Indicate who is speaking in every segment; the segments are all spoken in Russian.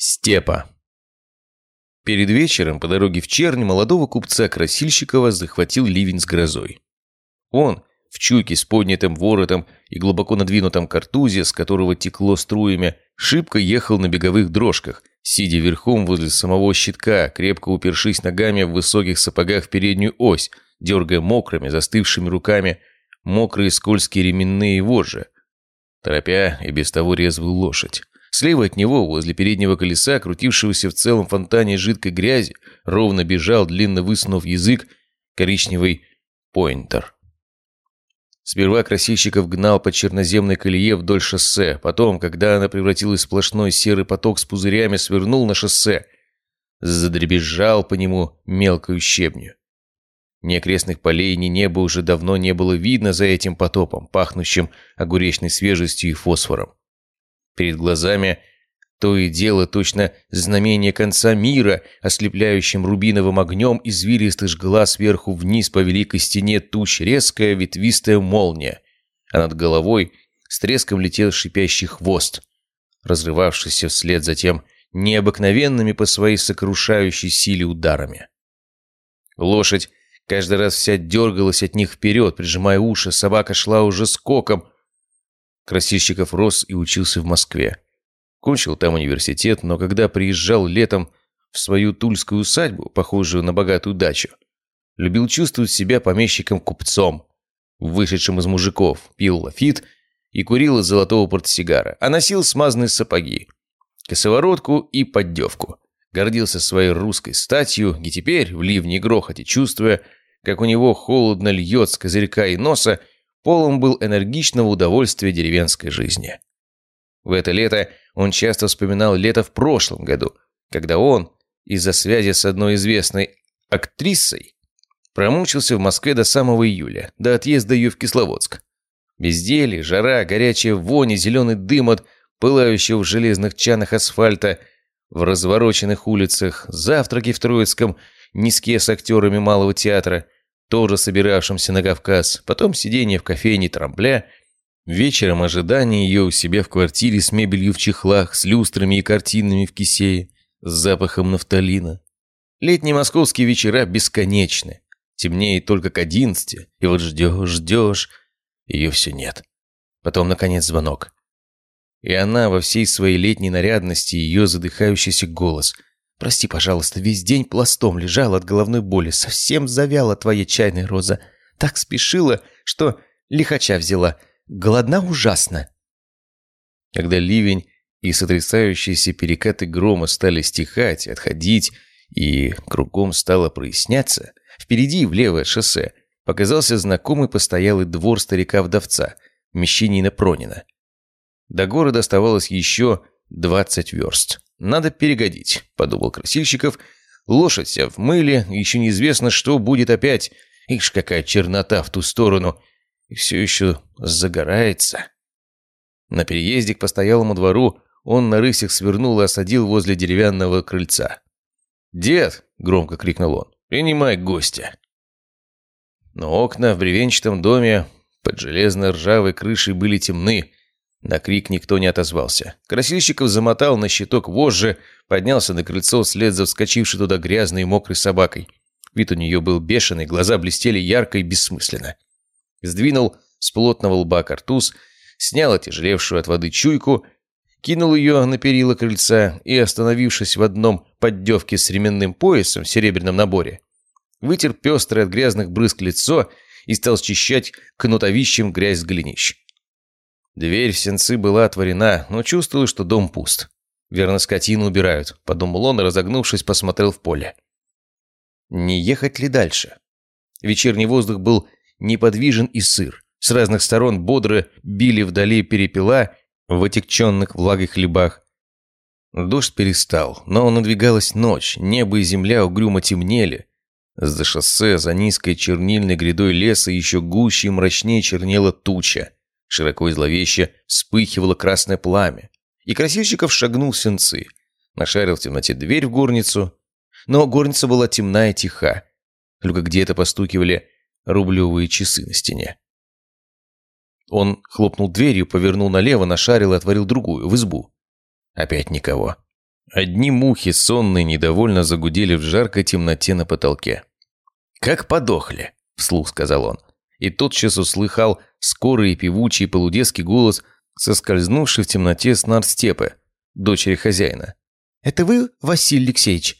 Speaker 1: Степа. Перед вечером по дороге в Черни молодого купца Красильщикова захватил ливень с грозой. Он, в чуйке с поднятым воротом и глубоко надвинутом картузе, с которого текло струями, шибко ехал на беговых дрожках, сидя верхом возле самого щитка, крепко упершись ногами в высоких сапогах в переднюю ось, дергая мокрыми, застывшими руками мокрые скользкие ременные вожжи, торопя и без того резвую лошадь. Слева от него, возле переднего колеса, крутившегося в целом фонтане жидкой грязи, ровно бежал, длинно высунув язык, коричневый поинтер. Сперва красильщиков гнал по черноземной колее вдоль шоссе, потом, когда она превратилась в сплошной серый поток с пузырями, свернул на шоссе, задребезжал по нему мелкую щебню. Ни окрестных полей, ни неба уже давно не было видно за этим потопом, пахнущим огуречной свежестью и фосфором. Перед глазами то и дело точно знамение конца мира, ослепляющим рубиновым огнем извилистый жгла сверху вниз по великой стене туч резкая ветвистая молния, а над головой с треском летел шипящий хвост, разрывавшийся вслед за тем необыкновенными по своей сокрушающей силе ударами. Лошадь каждый раз вся дергалась от них вперед, прижимая уши, собака шла уже скоком, Красильщиков рос и учился в Москве. Кончил там университет, но когда приезжал летом в свою тульскую усадьбу, похожую на богатую дачу, любил чувствовать себя помещиком-купцом, вышедшим из мужиков, пил лафит и курил из золотого портсигара, а носил смазанные сапоги, косоворотку и поддевку. Гордился своей русской статью и теперь, в ливне и грохоте, чувствуя, как у него холодно льет с козырька и носа, полон был энергичного удовольствия деревенской жизни. В это лето он часто вспоминал лето в прошлом году, когда он, из-за связи с одной известной актрисой, промучился в Москве до самого июля, до отъезда ее в Кисловодск. Безделье, жара, горячая вонь и зеленый дым от пылающего в железных чанах асфальта, в развороченных улицах, завтраки в Троицком, низке с актерами Малого театра – тоже собиравшимся на Кавказ, потом сидение в кофейне Трампля, вечером ожидание ее у себя в квартире с мебелью в чехлах, с люстрами и картинами в кисее, с запахом нафталина. Летние московские вечера бесконечны. Темнеет только к одиннадцати, и вот ждешь, ждешь, ее все нет. Потом, наконец, звонок. И она во всей своей летней нарядности, ее задыхающийся голос – Прости, пожалуйста, весь день пластом лежал от головной боли. Совсем завяла твоя чайная роза. Так спешила, что лихача взяла. Голодна ужасно. Когда ливень и сотрясающиеся перекаты грома стали стихать, отходить, и кругом стало проясняться, впереди, влево от шоссе, показался знакомый постоялый двор старика-вдовца, Мещанина Пронина. До города оставалось еще двадцать верст. «Надо перегодить», — подумал Красильщиков. «Лошадь вся в мыле, еще неизвестно, что будет опять. Ишь, какая чернота в ту сторону. И все еще загорается». На переезде к постоялому двору он на рысях свернул и осадил возле деревянного крыльца. «Дед!» — громко крикнул он. «Принимай гостя!» Но окна в бревенчатом доме под железно-ржавой крышей были темны, на крик никто не отозвался. Красильщиков замотал на щиток вожжи, поднялся на крыльцо вслед за вскочившей туда грязной и мокрой собакой. Вид у нее был бешеный, глаза блестели ярко и бессмысленно. Сдвинул с плотного лба картуз, снял отяжелевшую от воды чуйку, кинул ее на перила крыльца и, остановившись в одном поддевке с ременным поясом в серебряном наборе, вытер пестрое от грязных брызг лицо и стал счищать кнутовищем грязь с глинищ. Дверь в сенцы была отворена, но чувствовал, что дом пуст. Верно, скотину убирают, подумал он разогнувшись, посмотрел в поле. Не ехать ли дальше? Вечерний воздух был неподвижен и сыр. С разных сторон бодро били вдали перепела в отекченных влагой хлебах. Дождь перестал, но надвигалась ночь, небо и земля угрюмо темнели. За шоссе, за низкой чернильной грядой леса еще гуще и мрачнее чернела туча. Широко и зловеще вспыхивало красное пламя. И Красильщиков шагнул сенцы. Нашарил в темноте дверь в горницу. Но горница была темна и тиха. Только где-то постукивали рублевые часы на стене. Он хлопнул дверью, повернул налево, нашарил и отворил другую, в избу. Опять никого. Одни мухи, сонные, недовольно загудели в жаркой темноте на потолке. «Как подохли!» – вслух сказал он. И тотчас услыхал скорый и певучий полудетский голос, соскользнувший в темноте с Нарстепы, дочери хозяина. «Это вы, Василий Алексеевич?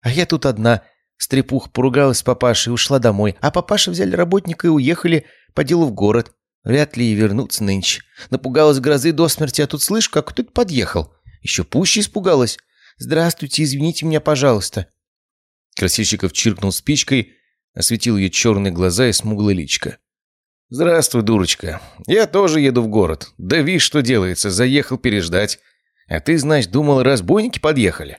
Speaker 1: А я тут одна. Стрепух поругалась с папашей и ушла домой, а папаша взяли работника и уехали по делу в город. Вряд ли и вернуться нынче. Напугалась грозы до смерти, а тут слышу, как кто-то подъехал. Еще пуще испугалась. «Здравствуйте, извините меня, пожалуйста». Красильщиков чиркнул спичкой, осветил ее черные глаза и смуглое личко. «Здравствуй, дурочка. Я тоже еду в город. Да видишь, что делается, заехал переждать. А ты, значит, думал, разбойники подъехали?»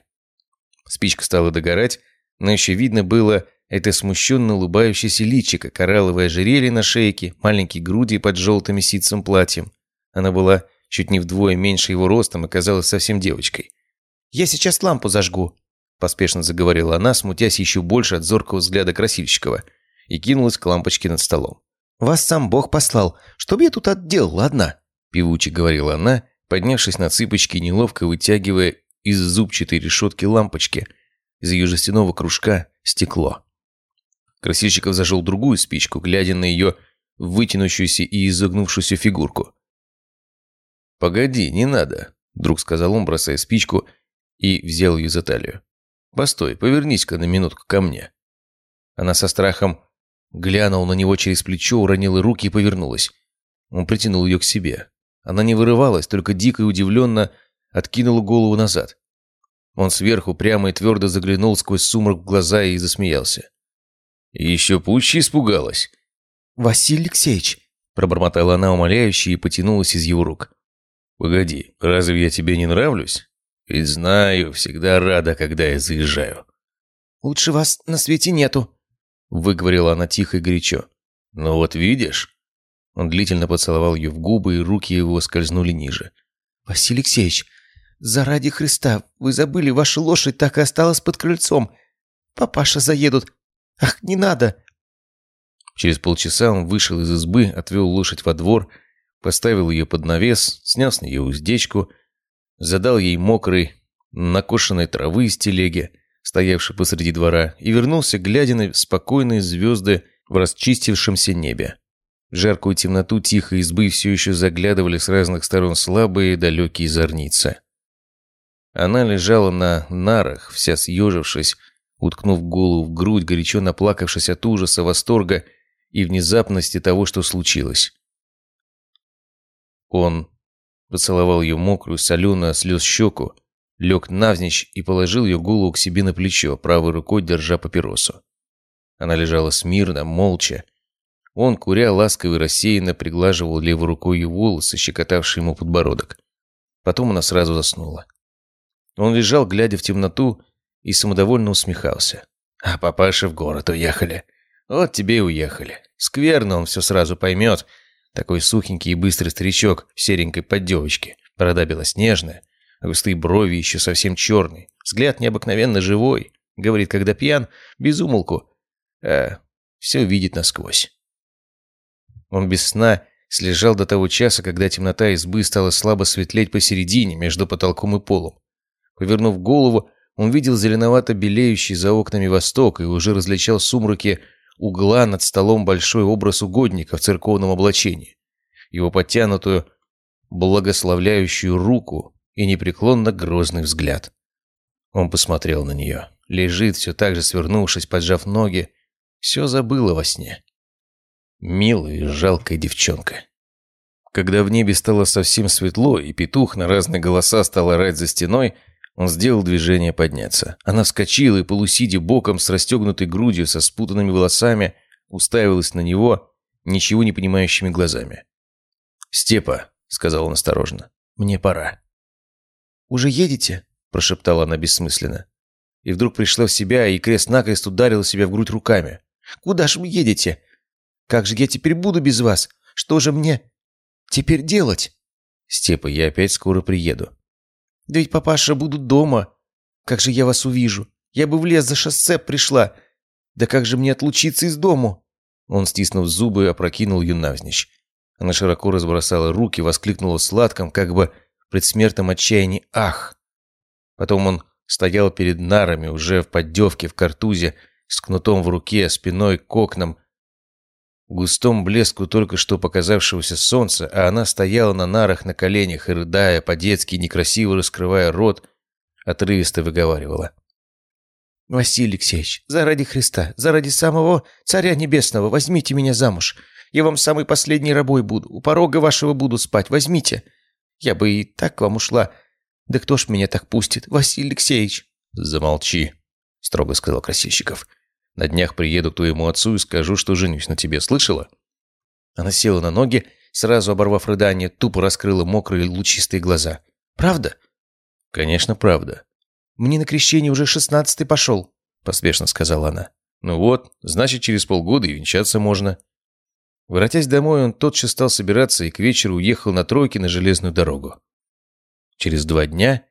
Speaker 1: Спичка стала догорать, но еще видно было это смущенно улыбающееся личико, коралловое ожерелье на шейке, маленькие груди под желтым ситцем платьем. Она была чуть не вдвое меньше его ростом и казалась совсем девочкой.
Speaker 2: «Я сейчас лампу зажгу», – поспешно заговорила она, смутясь еще больше от зоркого взгляда Красильщикова, и кинулась к лампочке над столом. «Вас сам Бог послал. Что бы я тут отделала одна?» – певуче говорила она, поднявшись на цыпочки, неловко вытягивая из зубчатой решетки лампочки, из ее жестяного кружка стекло. Красильщиков зажел другую спичку, глядя на ее вытянувшуюся и изогнувшуюся фигурку.
Speaker 1: «Погоди, не надо», – вдруг сказал он, бросая спичку – и взял ее за талию. «Постой, повернись-ка на минутку ко мне». Она со страхом глянула на него через плечо, уронила руки и повернулась. Он притянул ее к себе. Она не вырывалась, только дико и удивленно откинула голову назад. Он сверху прямо и твердо заглянул сквозь сумрак в глаза и засмеялся. еще пуще испугалась.
Speaker 2: «Василий Алексеевич!»
Speaker 1: Пробормотала она умоляюще и потянулась из его рук. «Погоди, разве я тебе не нравлюсь?» Ведь знаю, всегда рада, когда я заезжаю.
Speaker 2: «Лучше вас на свете нету», — выговорила она тихо и горячо.
Speaker 1: «Ну вот видишь?» Он длительно поцеловал ее в губы, и руки его скользнули ниже.
Speaker 2: «Василий Алексеевич, заради Христа, вы забыли, ваша лошадь так и осталась под крыльцом. Папаша заедут. Ах, не надо!»
Speaker 1: Через полчаса он вышел из избы, отвел лошадь во двор, поставил ее под навес, снял с нее уздечку — задал ей мокрой, накошенной травы из телеги, стоявшей посреди двора, и вернулся, глядя на спокойные звезды в расчистившемся небе. В жаркую темноту тихой избы все еще заглядывали с разных сторон слабые далекие зорницы. Она лежала на нарах, вся съежившись, уткнув голову в грудь, горячо наплакавшись от ужаса, восторга и внезапности того, что случилось. Он поцеловал ее мокрую, соленую слез щеку, лег навзничь и положил ее голову к себе на плечо, правой рукой держа папиросу. Она лежала смирно, молча. Он, куря ласково и рассеянно, приглаживал левой рукой ее волосы, щекотавшие ему подбородок. Потом она сразу заснула. Он лежал, глядя в темноту, и самодовольно усмехался. «А папаша в город уехали. Вот тебе и уехали. Скверно он все сразу поймет, такой сухенький и быстрый старичок в серенькой поддевочке. Борода белоснежная, а густые брови еще совсем черные. Взгляд необыкновенно живой. Говорит, когда пьян, без умолку. А все видит насквозь. Он без сна слежал до того часа, когда темнота избы стала слабо светлеть посередине, между потолком и полом. Повернув голову, он видел зеленовато-белеющий за окнами восток и уже различал сумраки угла над столом большой образ угодника в церковном облачении, его подтянутую, благословляющую руку и непреклонно грозный взгляд. Он посмотрел на нее. Лежит, все так же свернувшись, поджав ноги. Все забыла во сне. Милая и жалкая девчонка. Когда в небе стало совсем светло, и петух на разные голоса стал орать за стеной, он сделал движение подняться. Она вскочила и, полусидя боком с расстегнутой грудью, со спутанными волосами, уставилась на него ничего не понимающими глазами. «Степа», — сказал он осторожно, — «мне пора».
Speaker 2: «Уже едете?» — прошептала она бессмысленно. И вдруг пришла в себя и крест-накрест ударила себя в грудь руками. «Куда же вы едете? Как же я теперь буду без вас? Что же мне теперь делать?»
Speaker 1: «Степа, я опять скоро приеду.
Speaker 2: Да ведь папаша будут дома. Как же я вас увижу? Я бы в лес за шоссе пришла. Да как же мне отлучиться из дому?»
Speaker 1: Он, стиснув зубы, опрокинул ее навзничь. Она широко разбросала руки, воскликнула сладком, как бы в предсмертном отчаянии «Ах!». Потом он стоял перед нарами, уже в поддевке, в картузе, с кнутом в руке, спиной к окнам, густом блеску только что показавшегося солнца, а она стояла на нарах на коленях и, рыдая по-детски, некрасиво раскрывая рот, отрывисто выговаривала.
Speaker 2: «Василий Алексеевич, заради Христа, заради самого Царя Небесного, возьмите меня замуж. Я вам самый последний рабой буду, у порога вашего буду спать, возьмите. Я бы и так к вам ушла. Да кто ж меня так пустит, Василий Алексеевич?»
Speaker 1: «Замолчи», — строго сказал Красильщиков. На днях приеду к твоему отцу и скажу, что женюсь на тебе, слышала?»
Speaker 2: Она села на ноги, сразу оборвав рыдание, тупо раскрыла мокрые лучистые глаза. «Правда?»
Speaker 1: «Конечно, правда».
Speaker 2: «Мне на крещение уже шестнадцатый пошел», — поспешно сказала она.
Speaker 1: «Ну вот, значит, через полгода и венчаться можно». Воротясь домой, он тотчас стал собираться и к вечеру уехал на тройке на железную дорогу. Через два дня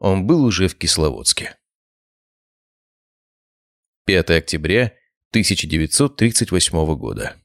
Speaker 1: он был уже в Кисловодске. 5 октября 1938 года.